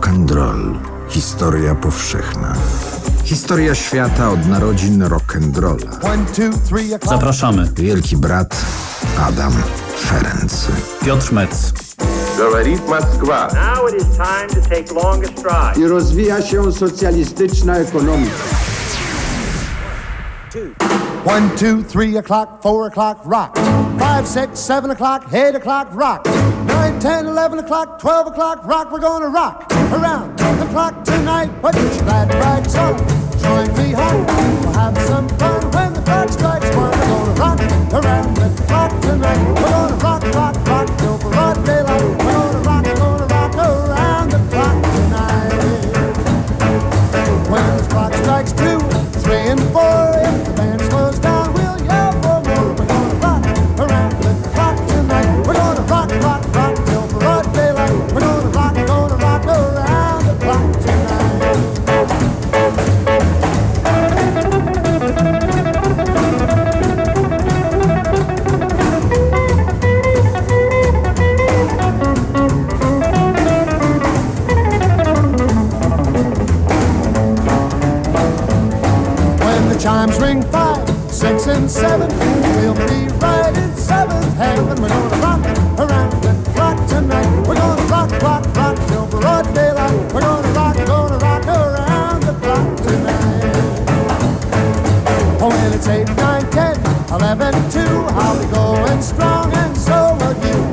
Rock and roll. Historia powszechna. Historia świata od narodzin rock and rolla. Zapraszamy. Wielki brat Adam Ferenc. Piotr Metz. Moskwa. Now it is time to take. I rozwija się socjalistyczna ekonomika. One, two, three o'clock, four o'clock, rock. Five, six, seven o'clock, eight o'clock, rock. Nine, ten, eleven o'clock, twelve o'clock, rock. We're gonna rock. Around the clock tonight. Put your glad rags on, join me home. We'll have some fun when the clock strikes one. We're gonna rock around the clock tonight. We're gonna rock, rock, rock till broad daylight. Seventh. We're gonna rock around the clock tonight. We're gonna rock, rock, rock till broad daylight. We're gonna rock, gonna rock around the clock tonight. Oh, when it's eight, nine, ten, eleven, two, I'll be going strong, and so will you.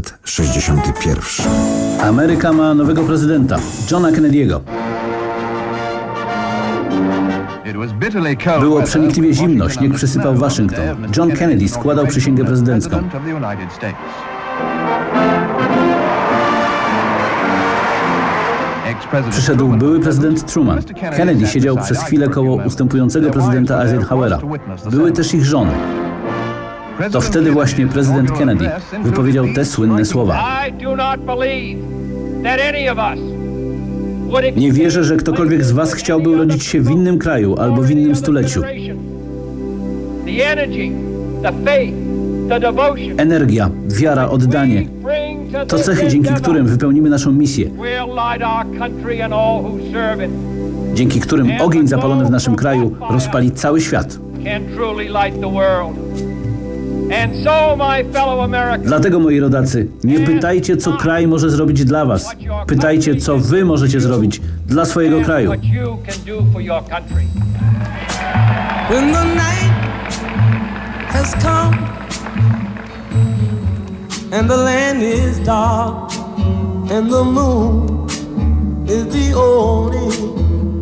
1961. Ameryka ma nowego prezydenta, Johna Kennedy'ego. Było przenikliwie zimno, śnieg przysypał Waszyngton. John Kennedy składał przysięgę prezydencką. Przyszedł były prezydent Truman. Kennedy siedział przez chwilę koło ustępującego prezydenta Eisenhowera. Były też ich żony. To wtedy właśnie prezydent Kennedy wypowiedział te słynne słowa. Nie wierzę, że ktokolwiek z was chciałby urodzić się w innym kraju albo w innym stuleciu. Energia, wiara, oddanie to cechy, dzięki którym wypełnimy naszą misję, dzięki którym ogień zapalony w naszym kraju rozpali cały świat. Dlatego, moi rodacy, nie pytajcie, co kraj może zrobić dla was. Pytajcie, co wy możecie zrobić dla swojego ask kraju. what you can do for your country. When the night has come and the land is dark and the moon is the only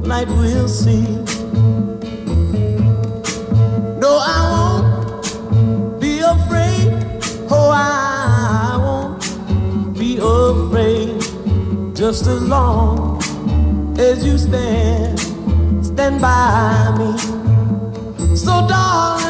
light we'll see. No, I won't I won't be afraid. Just as long as you stand, stand by me. So darling,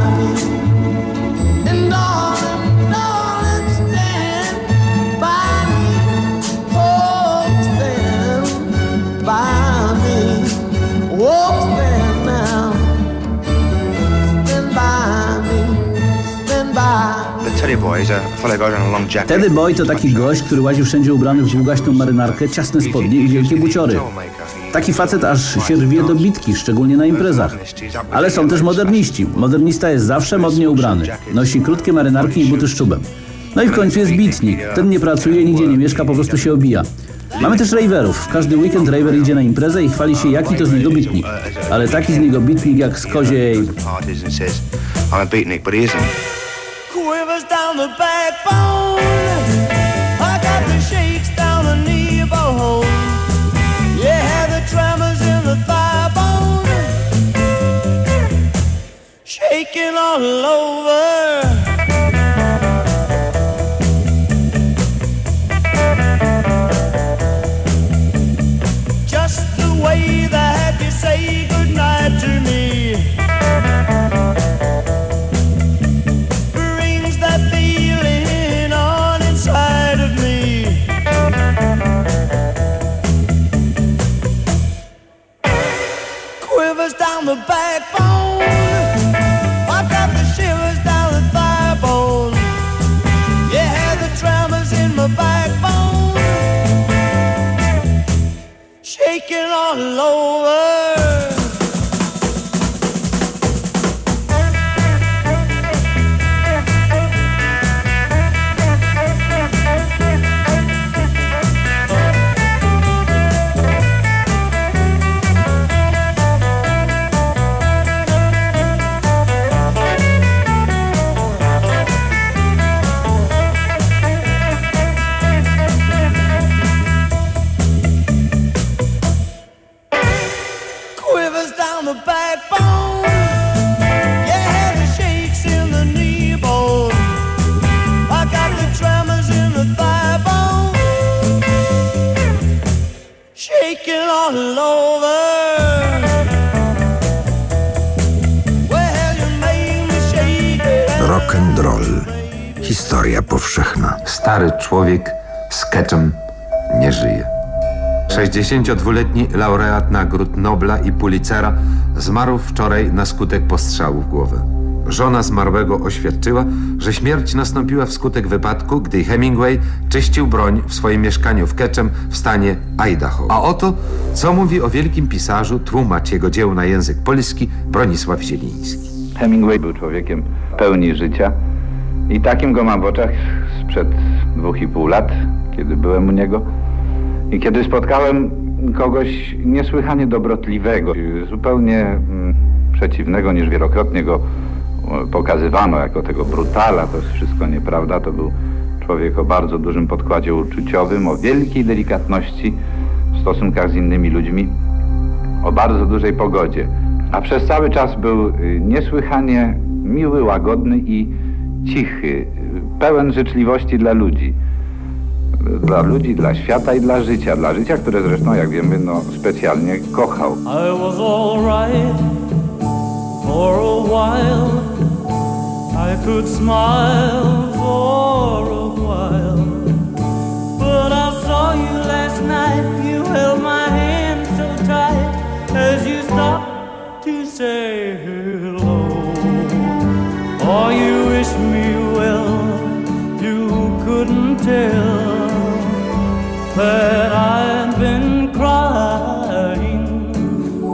Teddy Boy to taki gość, który łazi wszędzie ubrany w długaśną marynarkę, ciasne spodnie i wielkie buciory. Taki facet aż się rwie do bitki, szczególnie na imprezach. Ale są też moderniści. Modernista jest zawsze modnie ubrany. Nosi krótkie marynarki i buty z czubem. No i w końcu jest bitnik. Ten nie pracuje, nigdzie nie mieszka, po prostu się obija. Mamy też raverów. W każdy weekend raver idzie na imprezę i chwali się, jaki to z niego bitnik. Ale taki z niego bitnik jak z koziej... Quivers down the backbone. I got the shakes down the knee bone. Yeah, the tremors in the thigh bone. Shaking all over. All over. Człowiek z keczem nie żyje. 62-letni laureat nagród Nobla i Pulitzera zmarł wczoraj na skutek postrzału w głowę. Żona zmarłego oświadczyła, że śmierć nastąpiła wskutek wypadku, gdy Hemingway czyścił broń w swoim mieszkaniu w Ketchum w stanie Idaho. A oto, co mówi o wielkim pisarzu, tłumacz jego dzieł na język polski Bronisław Zieliński. Hemingway był człowiekiem pełni życia i takim go mam w oczach sprzed dwóch i pół lat, kiedy byłem u niego. I kiedy spotkałem kogoś niesłychanie dobrotliwego, zupełnie mm, przeciwnego niż wielokrotnie go e, pokazywano jako tego brutala, to jest wszystko nieprawda, to był człowiek o bardzo dużym podkładzie uczuciowym, o wielkiej delikatności w stosunkach z innymi ludźmi, o bardzo dużej pogodzie. A przez cały czas był y, niesłychanie miły, łagodny i cichy, pełen życzliwości dla ludzi dla ludzi, dla świata i dla życia. Dla życia, które zresztą, jak wiemy, no, specjalnie kochał. I was alright for a while. I could smile for a while. But I saw you last night. You held my hand so tight as you stopped to say hello. Oh, you tell that I've been crying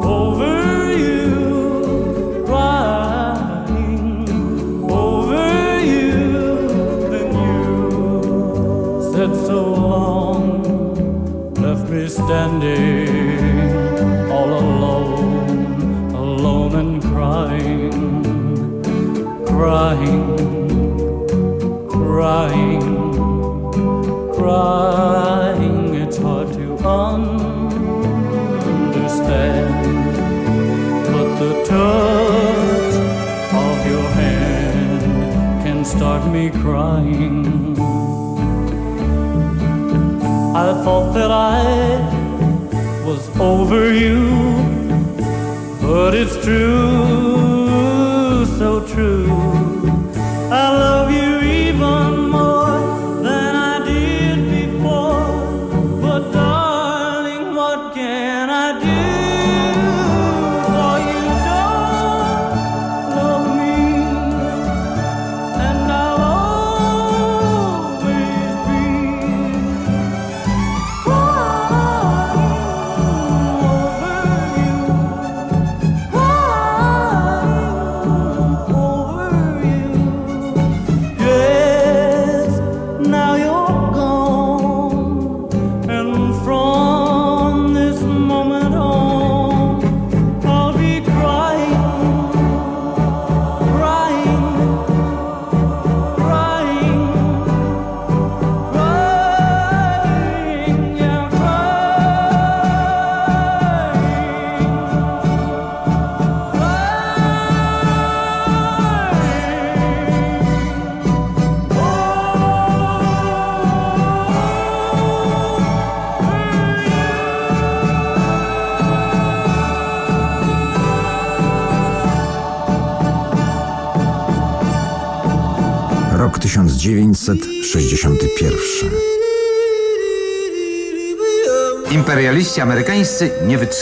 over you, crying over you. Then you said so long, left me standing all alone, alone and crying, crying, It's hard to understand, but the touch of your hand can start me crying. I thought that I was over you, but it's true,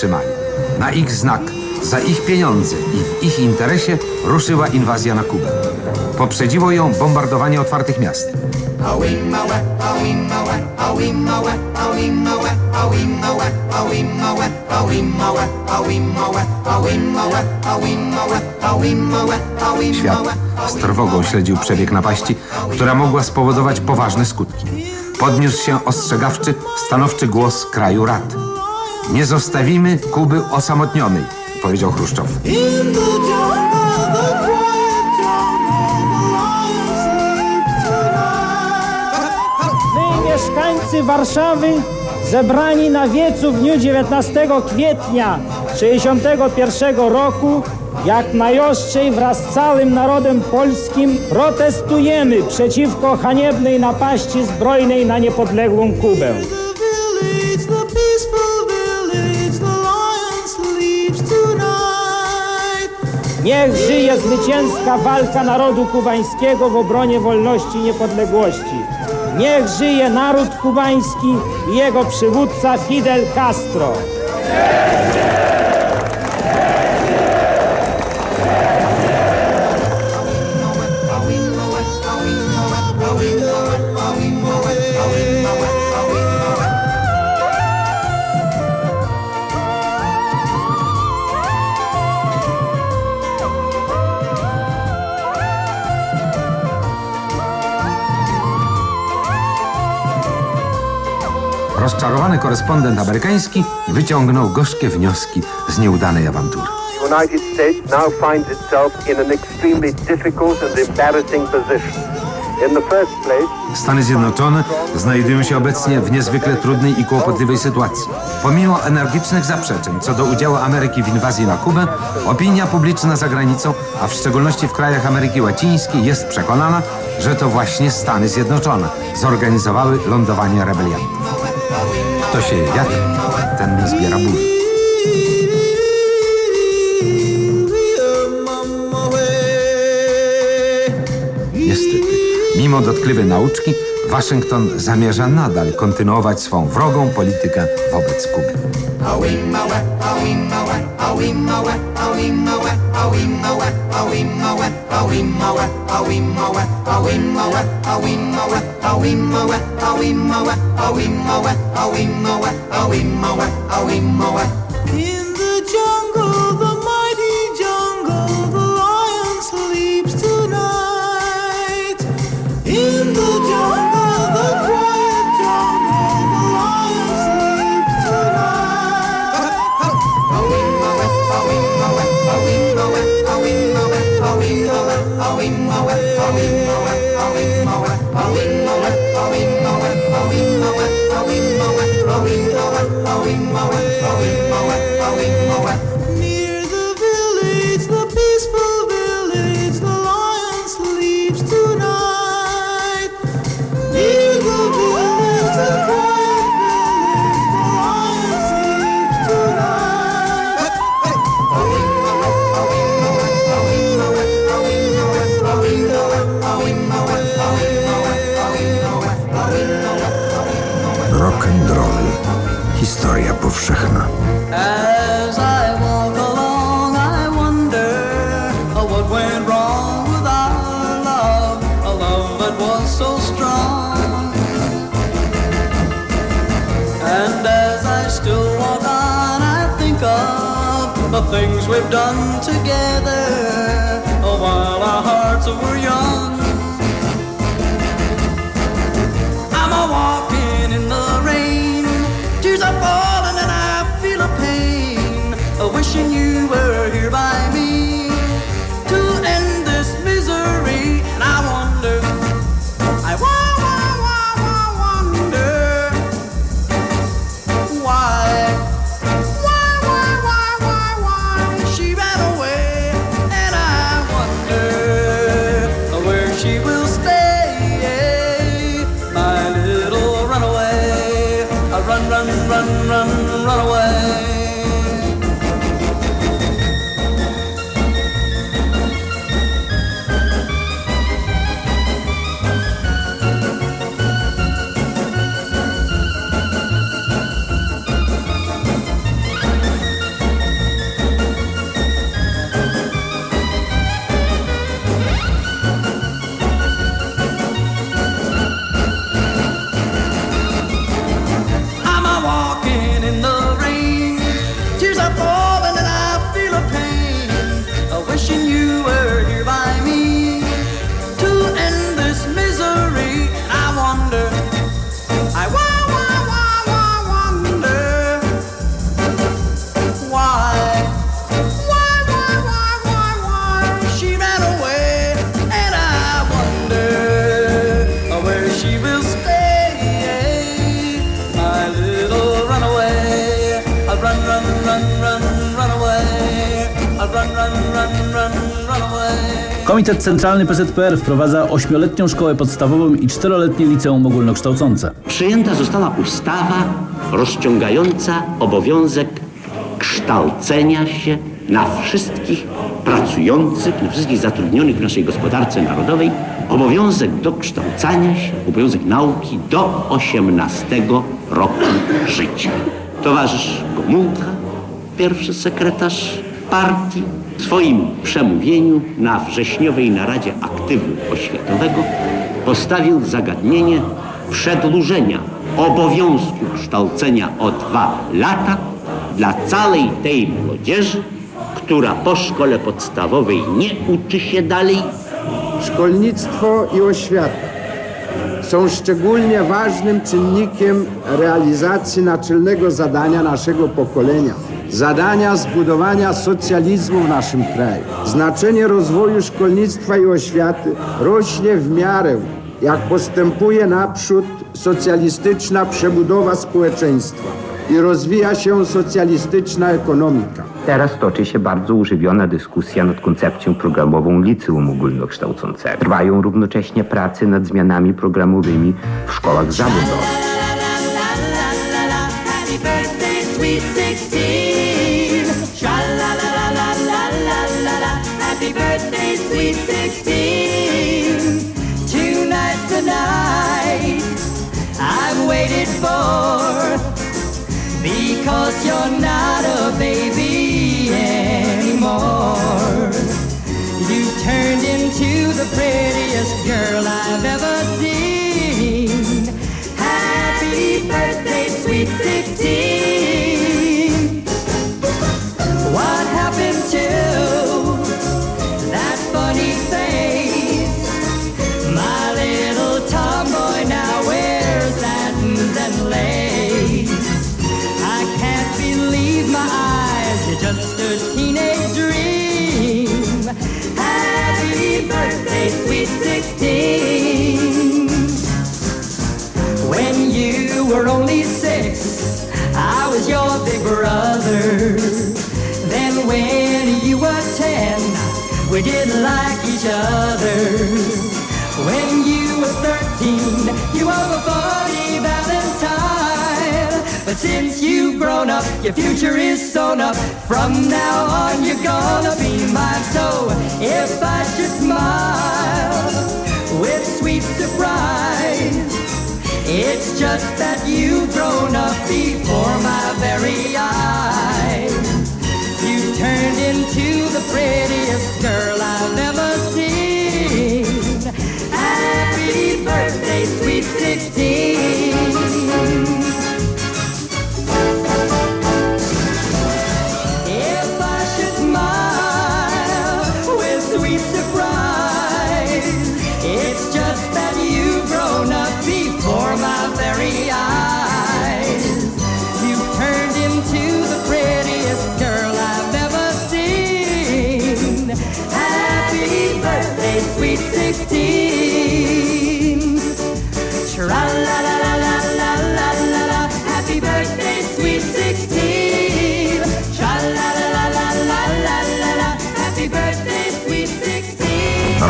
nie wytrzymali. Na ich znak, za ich pieniądze i w ich interesie ruszyła inwazja na Kubę. Poprzedziło ją bombardowanie otwartych miast. Świat z trwogą śledził przebieg napaści, która mogła spowodować poważne skutki. Podniósł się ostrzegawczy, stanowczy głos kraju rad. Nie zostawimy Kuby osamotnionej, powiedział Chruszczow. My, mieszkańcy Warszawy, zebrani na wiecu w dniu 19 kwietnia 61 roku, jak najostrzej wraz z całym narodem polskim protestujemy przeciwko haniebnej napaści zbrojnej na niepodległą Kubę. Niech żyje zwycięska walka narodu kubańskiego w obronie wolności i niepodległości. Niech żyje naród kubański i jego przywódca Fidel Castro. Rozczarowany korespondent amerykański wyciągnął gorzkie wnioski z nieudanej awantury. United States now finds itself in an extremely difficult and embarrassing position. Stany Zjednoczone znajdują się obecnie w niezwykle trudnej i kłopotliwej sytuacji. Pomimo energicznych zaprzeczeń co do udziału Ameryki w inwazji na Kubę, opinia publiczna za granicą, a w szczególności w krajach Ameryki Łacińskiej jest przekonana, że to właśnie Stany Zjednoczone zorganizowały lądowanie rebeliantów. Kto sieje wiatr, ten zbiera burzę. Niestety, mimo dotkliwej nauczki, Waszyngton zamierza nadal kontynuować swą wrogą politykę wobec Kuby. in the jungle the Komitet Centralny PZPR wprowadza ośmioletnią szkołę podstawową i czteroletnie liceum ogólnokształcące. Przyjęta została ustawa rozciągająca obowiązek kształcenia się na wszystkich pracujących, na wszystkich zatrudnionych w naszej gospodarce narodowej. Obowiązek dokształcania się, obowiązek nauki do 18 roku życia. Towarzysz Gomułka, pierwszy sekretarz partii, w swoim przemówieniu na wrześniowej naradzie aktywu oświatowego postawił zagadnienie przedłużenia obowiązku kształcenia o dwa lata dla całej tej młodzieży, która po szkole podstawowej nie uczy się dalej. Szkolnictwo i oświata są szczególnie ważnym czynnikiem realizacji naczelnego zadania naszego pokolenia zadania zbudowania socjalizmu w naszym kraju. Znaczenie rozwoju szkolnictwa i oświaty rośnie w miarę, jak postępuje naprzód socjalistyczna przebudowa społeczeństwa i rozwija się socjalistyczna ekonomika. Teraz toczy się bardzo używiona dyskusja nad koncepcją programową liceum ogólnokształcącego. Trwają równocześnie prace nad zmianami programowymi w szkołach zawodowych. Cause you're not a baby anymore. You turned into the prettiest girl I've ever seen. Were only six, I was your big brother. Then when you were ten, we didn't like each other. When you were 13, you were a funny valentine. But since you've grown up, your future is sewn up. From now on, you're gonna be mine. So if I should smile with sweet surprise, it's just that you've grown up before my very eyes. You turned into the prettiest girl I've ever seen. Happy birthday, sweet 16.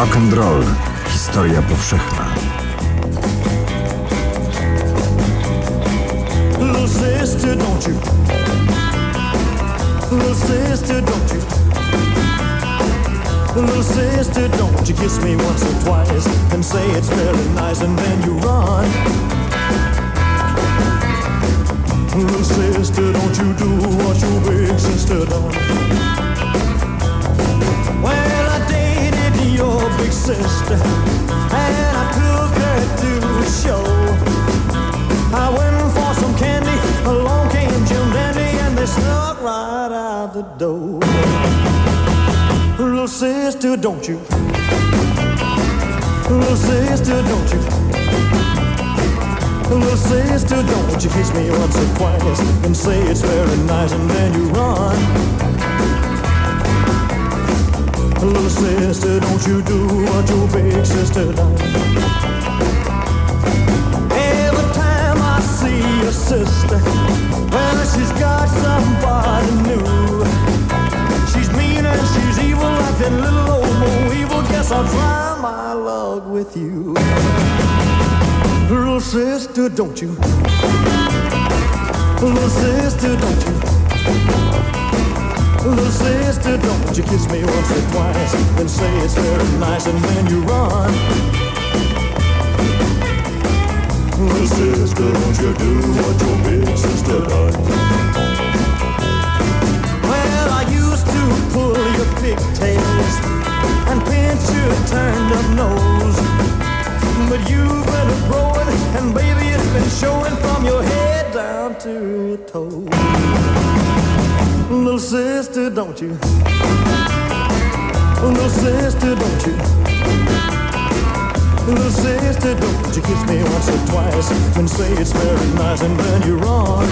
Rock and roll. Historia powszechna. Little sister, don't you? Little sister, don't you? Little sister, don't you kiss me once or twice and say it's very nice and then you run. Little sister, don't you do what your big sister done. Sister, don't you? Little sister, don't you? Little sister, don't you kiss me once or twice and say it's very nice and then you run. Little sister, don't you do what your big sister done. Every time I see your sister, well, she's got somebody new. She's mean and she's evil like that little old Mo evil. Guess I'll try my love with you. Little sister, don't you? Little sister, don't you? Little sister, don't you kiss me once or twice and say it's very nice and then you run. Little sister, don't you do what your big sister done? Well, I used to pull your pigtails and pinch your turned up nose. But you've been growing, and baby, it's been showing from your head down to your toes. Little sister, don't you? Little sister, don't you? Little sister, don't you kiss me once or twice and say it's very nice and then you're run.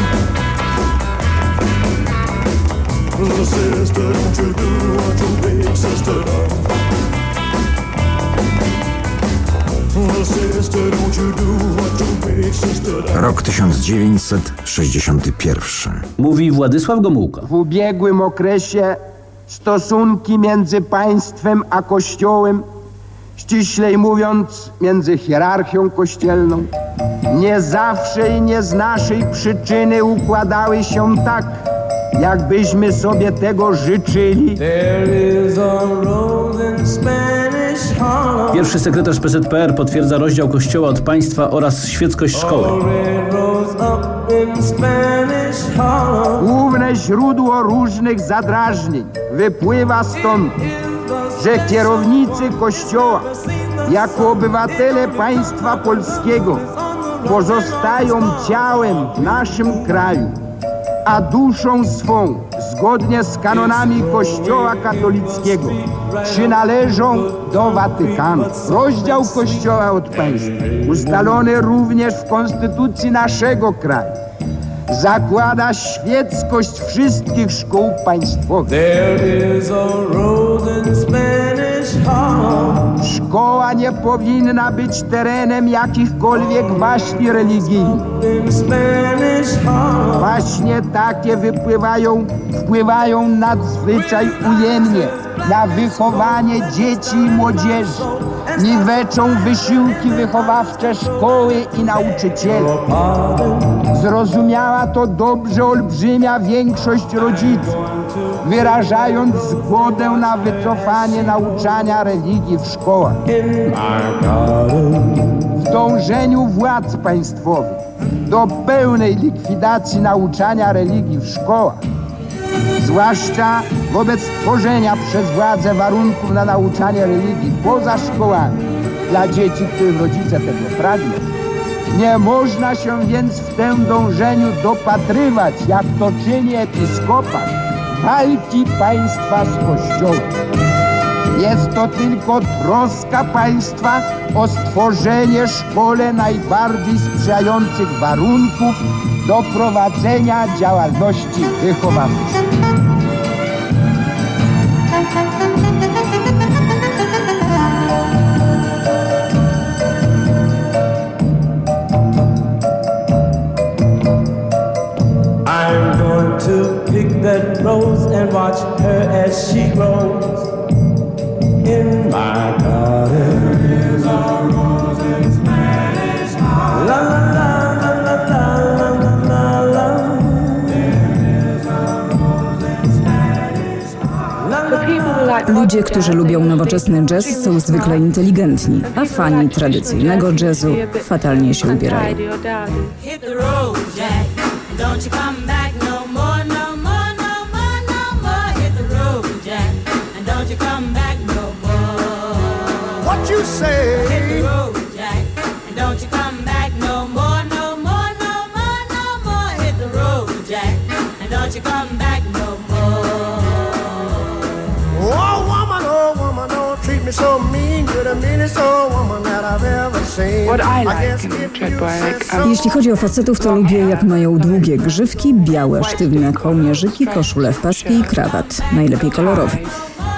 Little sister, don't you do what your big sister done. Rok 1961. Mówi Władysław Gomułka. W ubiegłym okresie stosunki między państwem a kościołem, ściślej mówiąc między hierarchią kościelną, nie zawsze i nie z naszej przyczyny układały się tak, jakbyśmy sobie tego życzyli. Pierwszy sekretarz PZPR potwierdza rozdział kościoła od państwa oraz świeckość szkoły. Główne źródło różnych zadrażnień wypływa stąd, że kierownicy Kościoła jako obywatele państwa polskiego pozostają ciałem w naszym kraju, a duszą swą, zgodnie z kanonami Kościoła katolickiego, przynależą do Watykanu. Rozdział Kościoła od państwa, ustalony również w konstytucji naszego kraju, zakłada świeckość wszystkich szkół państwowych. Szkoła nie powinna być terenem jakichkolwiek waśni religijnych. Właśnie takie wypływają, wpływają nadzwyczaj ujemnie na wychowanie dzieci i młodzieży. Niweczą wysiłki wychowawcze szkoły i nauczycieli. Zrozumiała to dobrze olbrzymia większość rodziców, wyrażając zgodę na wycofanie nauczania religii w szkołach. W dążeniu władz państwowych do pełnej likwidacji nauczania religii w szkołach, zwłaszcza wobec tworzenia przez władze warunków na nauczanie religii poza szkołami dla dzieci, których rodzice tego pragną. Nie można się więc w tym dążeniu dopatrywać, jak to czyni episkopat, walki państwa z Kościołem. Jest to tylko troska państwa o stworzenie szkole najbardziej sprzyjających warunków do prowadzenia działalności wychowawczej. watch her as she grows. In my garden is a Ludzie, którzy lubią nowoczesny jazz są zwykle inteligentni, a fani tradycyjnego jazzu fatalnie się ubierają. You say? Hit the road, Jack. And don't you come back no more, no more, no more, no more. Hit the road, Jack. And don't you come back no more. Oh, woman, oh, woman, don't treat me so mean. You're the meanest old woman that I've ever seen. What I like in um, Jeśli chodzi o facetów, to lubię jak mają długie grzywki, białe, sztywne kołnierzyki, koszule w paski i krawat, najlepiej kolorowy.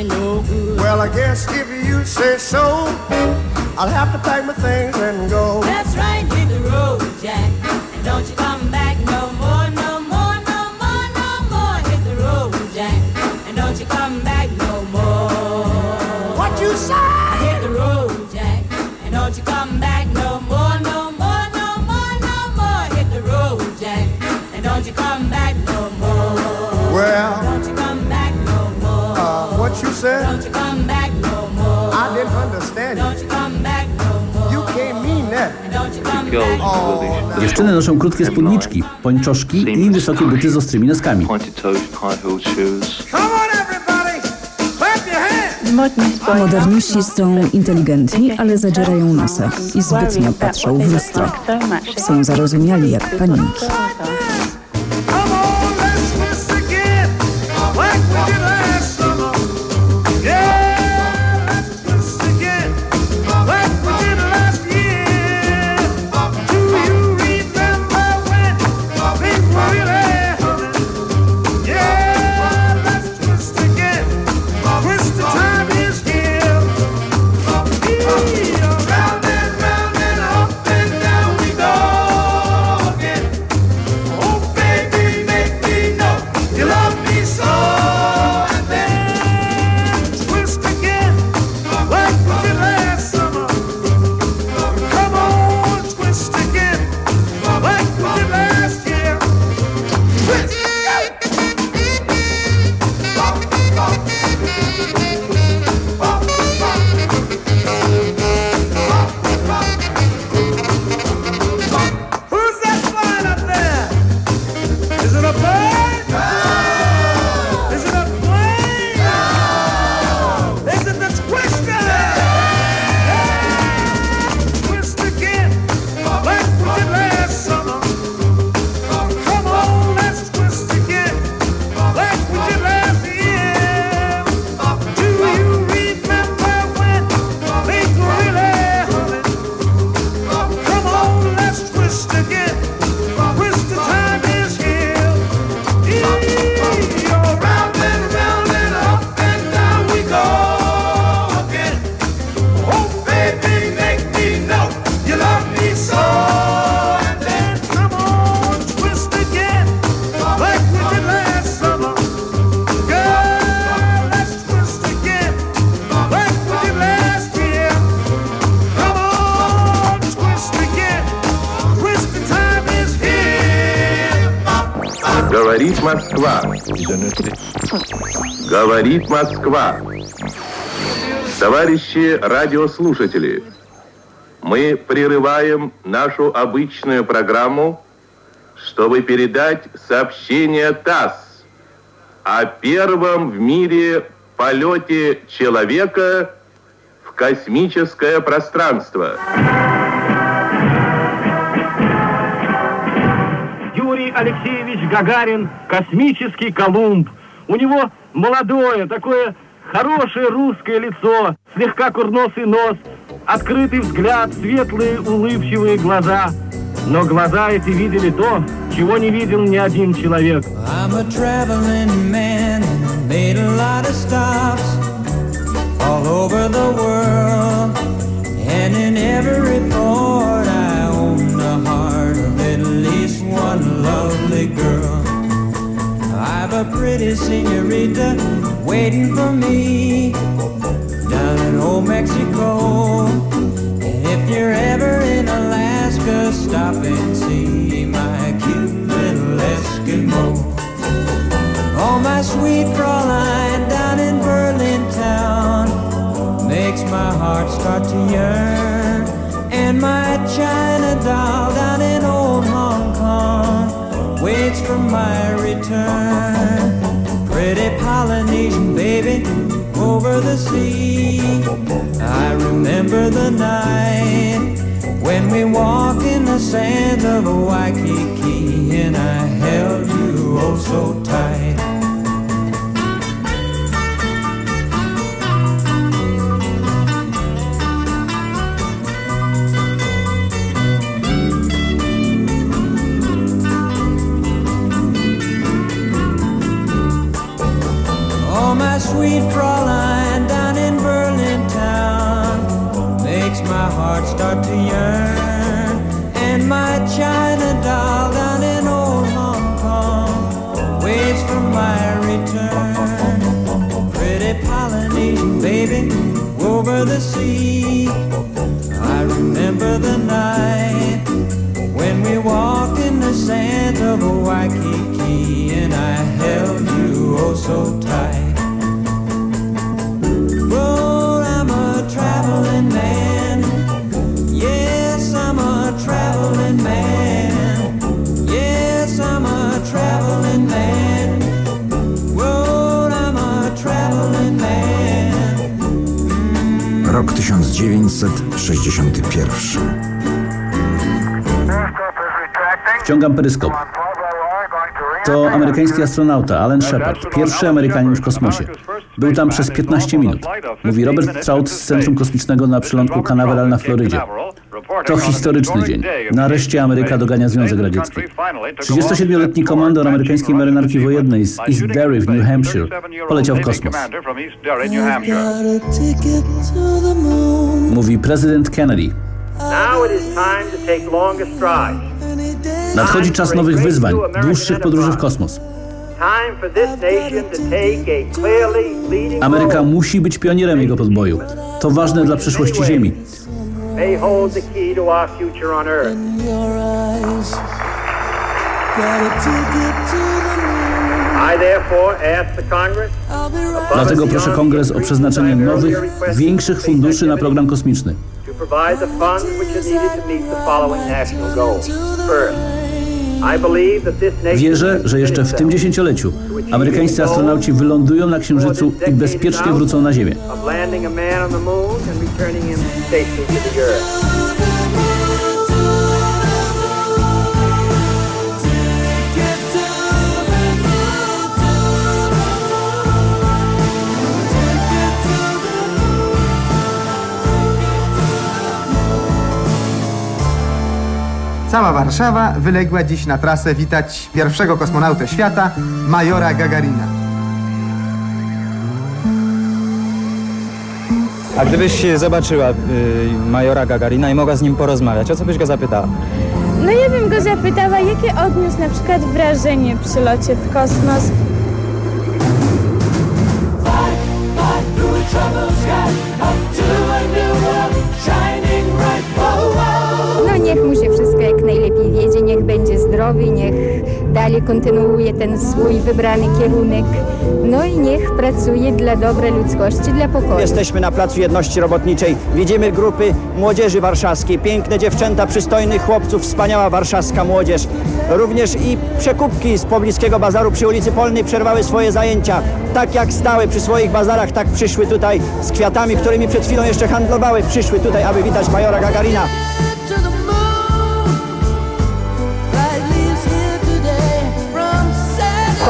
ain't no good. Well, I guess if you say so, I'll have to pack my things and go. That's right, hit the road, Jack. And don't you what you said? Don't you come back no more. I didn't understand Don't you. come back no more. You can't mean that. Don't you come back Oh, Dziewczyny noszą krótkie spódniczki, pończoszki i wysokie buty z ostrymi noskami. Moderniści są inteligentni, ale zadzierają nosa i zbytnio patrzą w lustro. Są zarozumiali jak panienki. Говорит Москва. Товарищи радиослушатели, мы прерываем нашу обычную программу, чтобы передать сообщение ТАСС о первом в мире полете человека в космическое пространство. Юрий Алексеевич Гагарин – космический Колумб. У него молодое, такое хорошее русское лицо, слегка курносый нос, открытый взгляд, светлые улыбчивые глаза. Но глаза эти видели то, чего не видел ни один человек. All over the world. Senorita waiting for me down in old Mexico. And if you're ever in Alaska, stop and see my cute little Eskimo. Oh, my sweet Fraulein down in Berlin town makes my heart start to yearn. And my China doll down in old Hong Kong waits for my return. Polynesian baby over the sea. I remember the night when we walked in the sands of Waikiki and I held you oh so tight. The sea. I remember the night when we walked in the sands of Waikiki and I held you oh so 1961. Wciągam peryskop. To amerykański astronauta Alan Shepard, pierwszy Amerykanin w kosmosie. Był tam przez 15 minut. Mówi Robert Trout z Centrum Kosmicznego na przylądku Canaveral na Florydzie. To historyczny dzień. Nareszcie Ameryka dogania Związek Radziecki. 37-letni komandor amerykańskiej marynarki wojennej z East Derry w New Hampshire poleciał w kosmos. Mówi prezydent Kennedy. Nadchodzi czas nowych wyzwań, dłuższych podróży w kosmos. Ameryka musi być pionierem jego podboju. To ważne dla przyszłości Ziemi. May hold the key to our future on Earth. In your eyes. Got a ticket to the moon. I therefore ask the Congress I'll be right Dlatego proszę Kongres o przeznaczenie nowych, większych funduszy na program kosmiczny. to provide the funds which are needed to meet the following national goals. First, Wierzę, że jeszcze w tym dziesięcioleciu amerykańscy astronauci wylądują na Księżycu i bezpiecznie wrócą na Ziemię. Cała Warszawa wyległa dziś na trasę witać pierwszego kosmonautę świata, majora Gagarina. A gdybyś zobaczyła y, majora Gagarina i mogła z nim porozmawiać, o co byś go zapytała? No ja bym go zapytała, jakie odniósł na przykład wrażenie przy locie w kosmos. Zdrowy, niech dalej kontynuuje ten swój wybrany kierunek. No i niech pracuje dla dobra ludzkości, dla pokoju. Jesteśmy na Placu Jedności Robotniczej. Widzimy grupy młodzieży warszawskiej, piękne dziewczęta, przystojnych chłopców, wspaniała warszawska młodzież. Również i przekupki z pobliskiego bazaru przy ulicy Polnej przerwały swoje zajęcia. Tak jak stały przy swoich bazarach, tak przyszły tutaj z kwiatami, którymi przed chwilą jeszcze handlowały. Przyszły tutaj, aby witać majora Gagarina.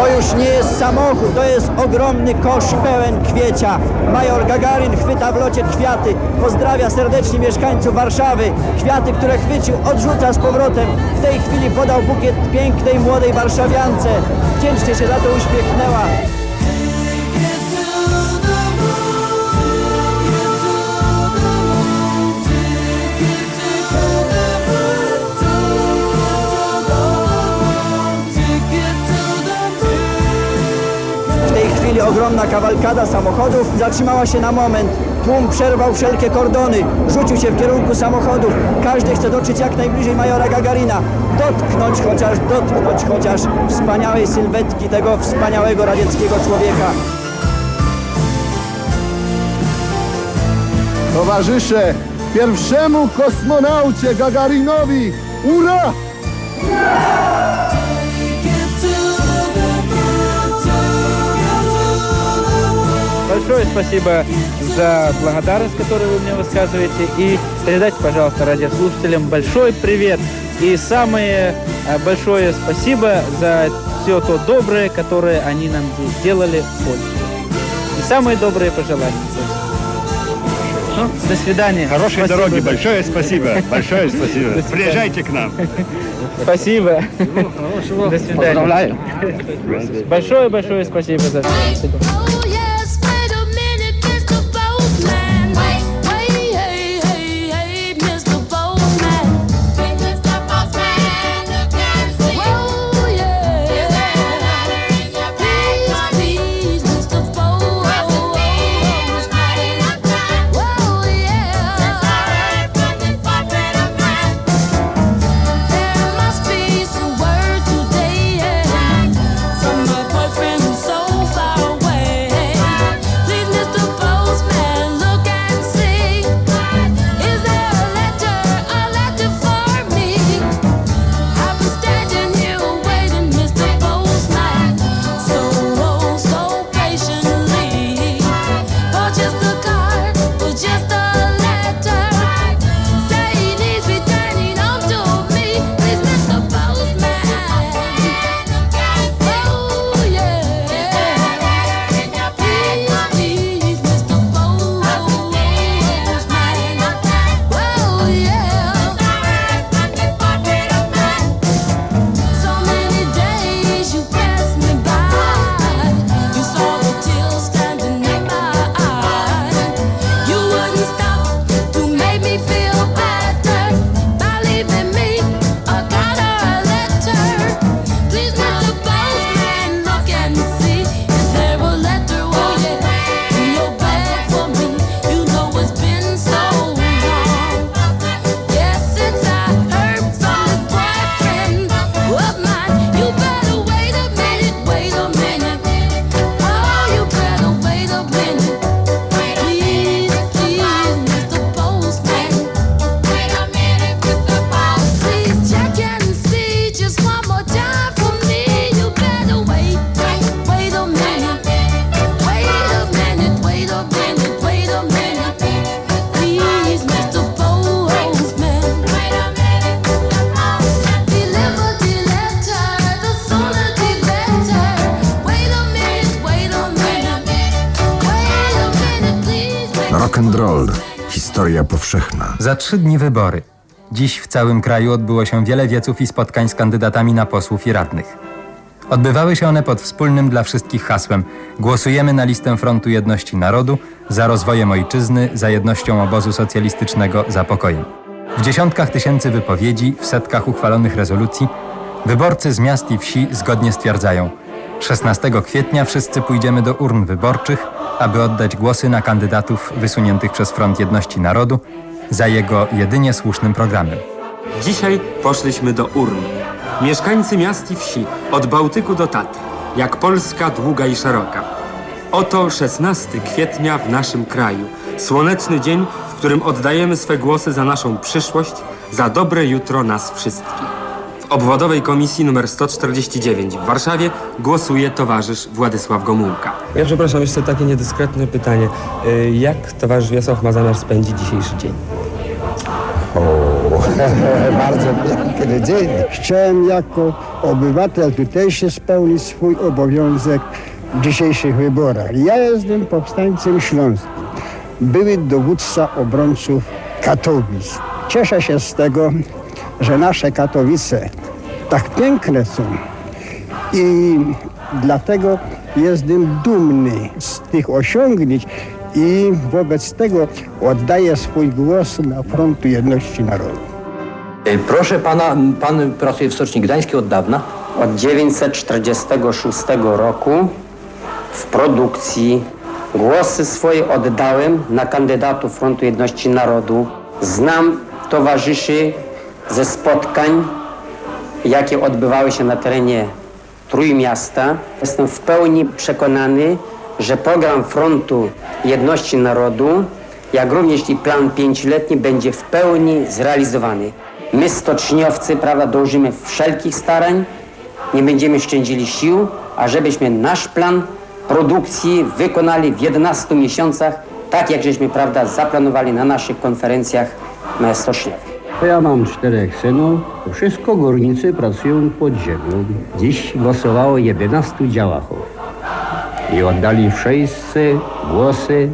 To już nie jest samochód, to jest ogromny kosz pełen kwiecia. Major Gagarin chwyta w locie kwiaty, pozdrawia serdecznie mieszkańców Warszawy. Kwiaty, które chwycił, odrzuca z powrotem. W tej chwili podał bukiet pięknej młodej warszawiance. Wdzięcznie się za to uśmiechnęła. Ogromna kawalkada samochodów zatrzymała się na moment. Tłum przerwał wszelkie kordony, rzucił się w kierunku samochodów. Każdy chce dotrzeć jak najbliżej majora Gagarina. Dotknąć chociaż, dotknąć chociaż wspaniałej sylwetki tego wspaniałego radzieckiego człowieka. Towarzysze, pierwszemu kosmonaucie Gagarinowi, ura! Большое спасибо за благодарность, которую вы мне высказываете. И передайте, пожалуйста, радиослушателям большой привет. И самое э, большое спасибо за все то доброе, которое они нам сделали в Польше. И самые добрые пожелания. Ну, до свидания. Хорошей Спасибо. дороги. Большое спасибо. Большое спасибо. Приезжайте к нам. Спасибо. До свидания. Поздравляю. Большое-большое спасибо за все. Historia powszechna. Za trzy dni wybory. Dziś w całym kraju odbyło się wiele wieców i spotkań z kandydatami na posłów i radnych. Odbywały się one pod wspólnym dla wszystkich hasłem Głosujemy na listę Frontu Jedności Narodu za rozwojem ojczyzny, za jednością obozu socjalistycznego, za pokojem. W dziesiątkach tysięcy wypowiedzi, w setkach uchwalonych rezolucji wyborcy z miast i wsi zgodnie stwierdzają 16 kwietnia wszyscy pójdziemy do urn wyborczych, aby oddać głosy na kandydatów wysuniętych przez Front Jedności Narodu za jego jedynie słusznym programem. Dzisiaj poszliśmy do urn. Mieszkańcy miast i wsi, od Bałtyku do Tatr, jak Polska długa i szeroka. Oto 16 kwietnia w naszym kraju. Słoneczny dzień, w którym oddajemy swe głosy za naszą przyszłość, za dobre jutro nas wszystkich. Obwodowej komisji numer 149 w Warszawie głosuje towarzysz Władysław Gomułka. Ja przepraszam, jeszcze takie niedyskretne pytanie. Y, Jak towarzysz Wiesław ma zamiar spędzić dzisiejszy dzień? O, bardzo piękny dzień. Chciałem jako obywatel tutejszy spełnić swój obowiązek w dzisiejszych wyborach. Ja jestem powstańcem śląskim. Były dowódca obrońców Katowic. Cieszę się z tego, że nasze Katowice tak piękne są i dlatego jestem dumny z tych osiągnięć i wobec tego oddaję swój głos na Frontu Jedności Narodu. E, Proszę pana, pan pracuje w Stoczni Gdańskiej od dawna? Od 946 roku w produkcji głosy swoje oddałem na kandydatów Frontu Jedności Narodu. Znam towarzyszy ze spotkań, jakie odbywały się na terenie Trójmiasta. Jestem w pełni przekonany, że program Frontu Jedności Narodu, jak również i plan pięcioletni będzie w pełni zrealizowany. My, stoczniowcy, prawda, dążymy wszelkich starań, nie będziemy szczędzili sił, ażebyśmy nasz plan produkcji wykonali w 11 miesiącach, tak jak żeśmy, prawda, zaplanowali na naszych konferencjach stoczniowych. Ja mam czterech synów, wszystko górnicy pracują pod ziemią. Dziś głosowało 11 działachów i oddali wszyscy głosy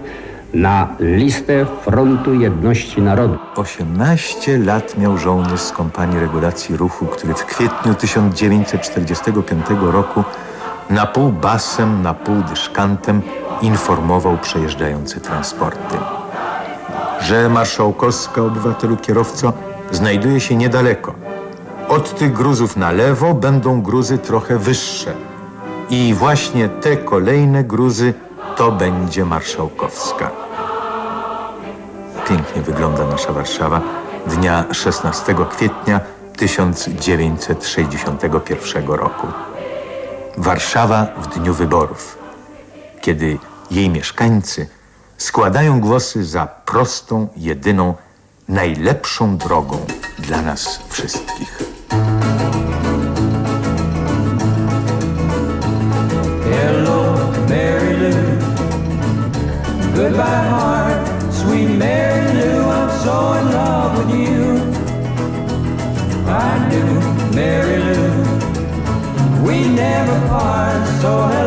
na listę Frontu Jedności Narodu. 18 lat miał żołnierz z kompanii regulacji ruchu, który w kwietniu 1945 roku na pół basem, na pół dyszkantem informował przejeżdżające transporty, że marszałkowska obywatelu kierowco znajduje się niedaleko. Od tych gruzów na lewo będą gruzy trochę wyższe. I właśnie te kolejne gruzy to będzie marszałkowska. Pięknie wygląda nasza Warszawa dnia 16 kwietnia 1961 roku. Warszawa w dniu wyborów, kiedy jej mieszkańcy składają głosy za prostą, jedyną, najlepszą drogą dla nas wszystkich. Hello, Mary Lou. Goodbye, heart, sweet Mary Lou. I'm so in love with you. I do, Mary Lou. We never part. So hello,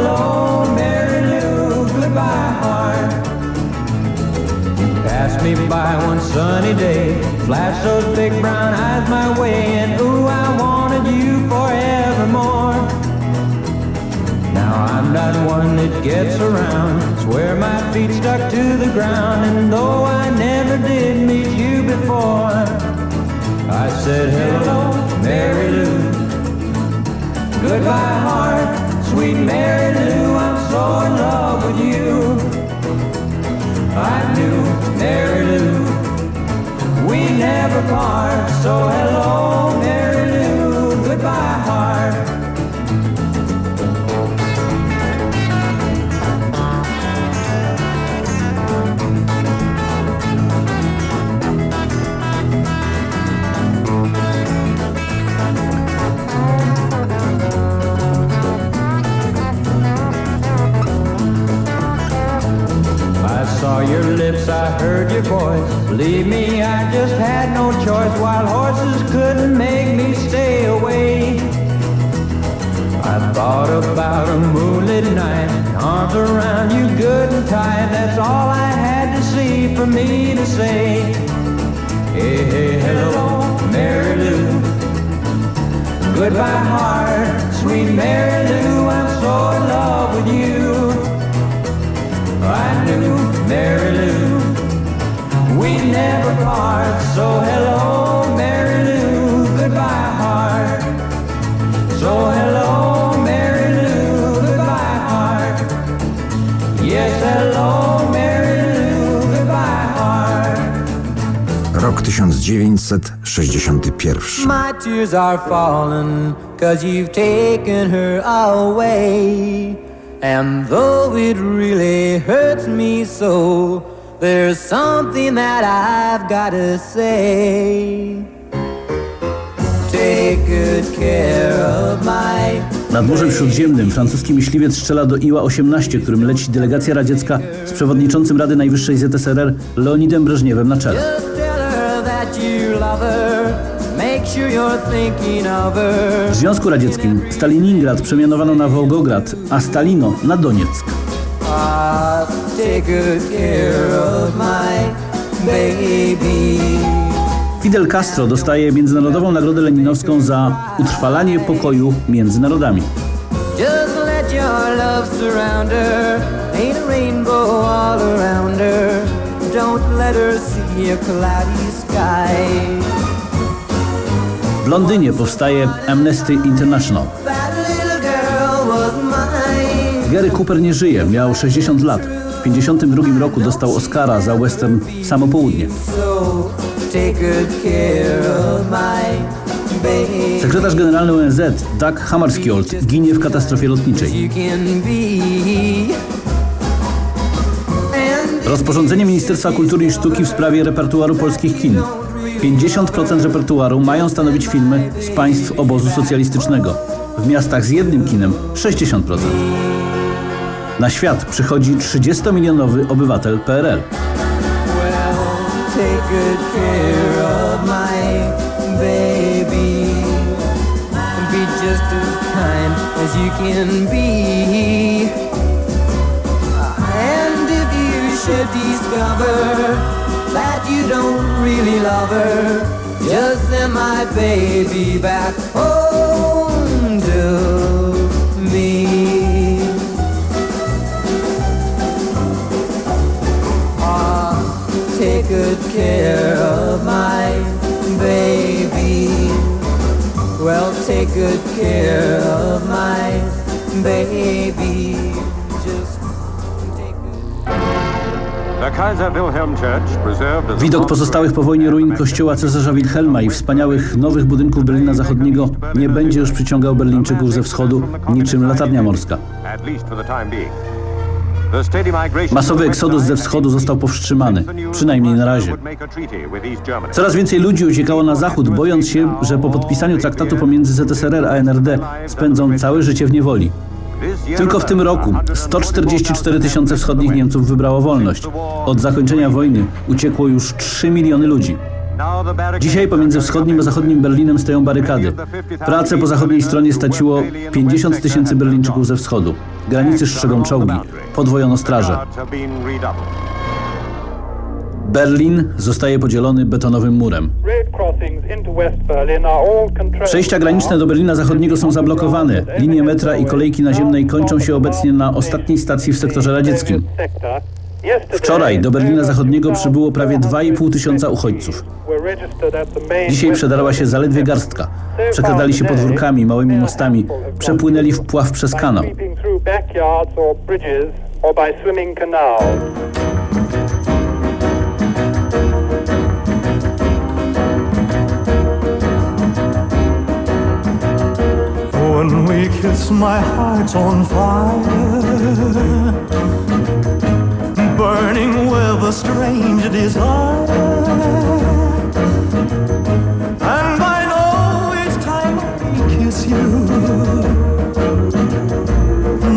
me by one sunny day, flashed those big brown eyes my way, and ooh, I wanted you forevermore. Now I'm not one that gets around. Swear my feet stuck to the ground, and though I never did meet you before, I said hello, Mary Lou. Goodbye, heart, sweet Mary Lou. I'm so in love with you. I do, Mary Lou. We never part. So hello, Mary Lou. Believe me, I just had no choice. Wild horses couldn't make me stay away. I thought about a moonlit night, arms around you good and tight. That's all I had to see for me to say, hey, hey, hello, Mary Lou. Goodbye, heart, sweet Mary so hello, Mary Lou, goodbye, heart. So hello, Mary Lou, goodbye, heart. Yes, hello, Mary Lou, goodbye, heart. Rok 1961. My tears are falling, cause you've taken her away. And though it really hurts me so, there's something that I've gotta say. Take good care of my Nad Morzem Śródziemnym francuski myśliwiec strzela do Iła-18, którym leci delegacja radziecka z przewodniczącym Rady Najwyższej ZSRR Leonidem Breżniewem na czele. W Związku Radzieckim Staliningrad przemianowano na Wołgograd, a Stalino na Donieck. Ah, take good care of my baby. Fidel Castro dostaje Międzynarodową Nagrodę Leninowską za utrwalanie pokoju między narodami. W Londynie powstaje Amnesty International. Gary Cooper nie żyje, miał 60 lat. W 52 roku dostał Oscara za western Samo Południe. So take good care of my baby. Sekretarz generalny ONZ Doug Hammarskjöld ginie w katastrofie lotniczej. Rozporządzenie Ministerstwa Kultury i Sztuki w sprawie repertuaru polskich kin. 50% repertuaru mają stanowić filmy z państw obozu socjalistycznego. W miastach z jednym kinem 60%. Na świat przychodzi 30-milionowy obywatel PRL. just send my baby back home to good care of my baby. Well, take good care of my baby. Just The Kaiser Wilhelm Church, preserved as a Widok pozostałych po wojnie ruin kościoła Cezarza Wilhelma i wspaniałych nowych budynków Berlina Zachodniego nie będzie już przyciągał Berlińczyków ze wschodu niczym latarnia morska. Masowy eksodus ze wschodu został powstrzymany, przynajmniej na razie. Coraz więcej ludzi uciekało na zachód, bojąc się, że po podpisaniu traktatu pomiędzy ZSRR a NRD spędzą całe życie w niewoli. Tylko w tym roku 144 tysiące wschodnich Niemców wybrało wolność. Od zakończenia wojny uciekło już 3 miliony ludzi. Dzisiaj pomiędzy wschodnim a zachodnim Berlinem stoją barykady. Pracę po zachodniej stronie straciło 50 tysięcy Berlińczyków ze wschodu. Granicy strzegą czołgi. Podwojono straże. Berlin zostaje podzielony betonowym murem. Przejścia graniczne do Berlina Zachodniego są zablokowane. Linie metra i kolejki naziemnej kończą się obecnie na ostatniej stacji w sektorze radzieckim. Wczoraj do Berlina Zachodniego przybyło prawie 2,5 tysiąca uchodźców. Dzisiaj przedarła się zaledwie garstka. Przekradali się podwórkami, małymi mostami, przepłynęli wpław przez kanał. When we kiss, my heart's on fire, a strange desire. And I know each time I kiss you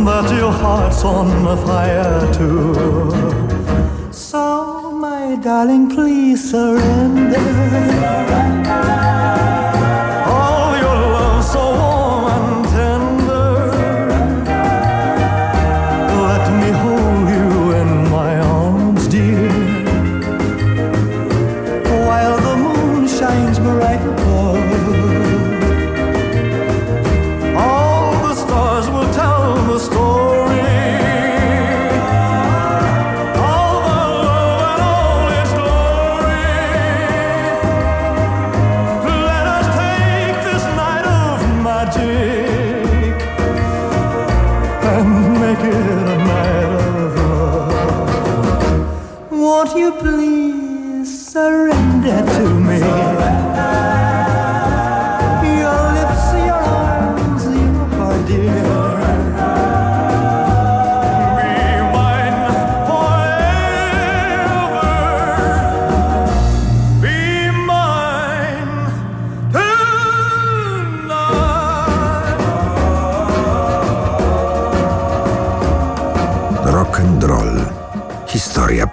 that your heart's on fire too. So, my darling, please surrender. All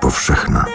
powszechna.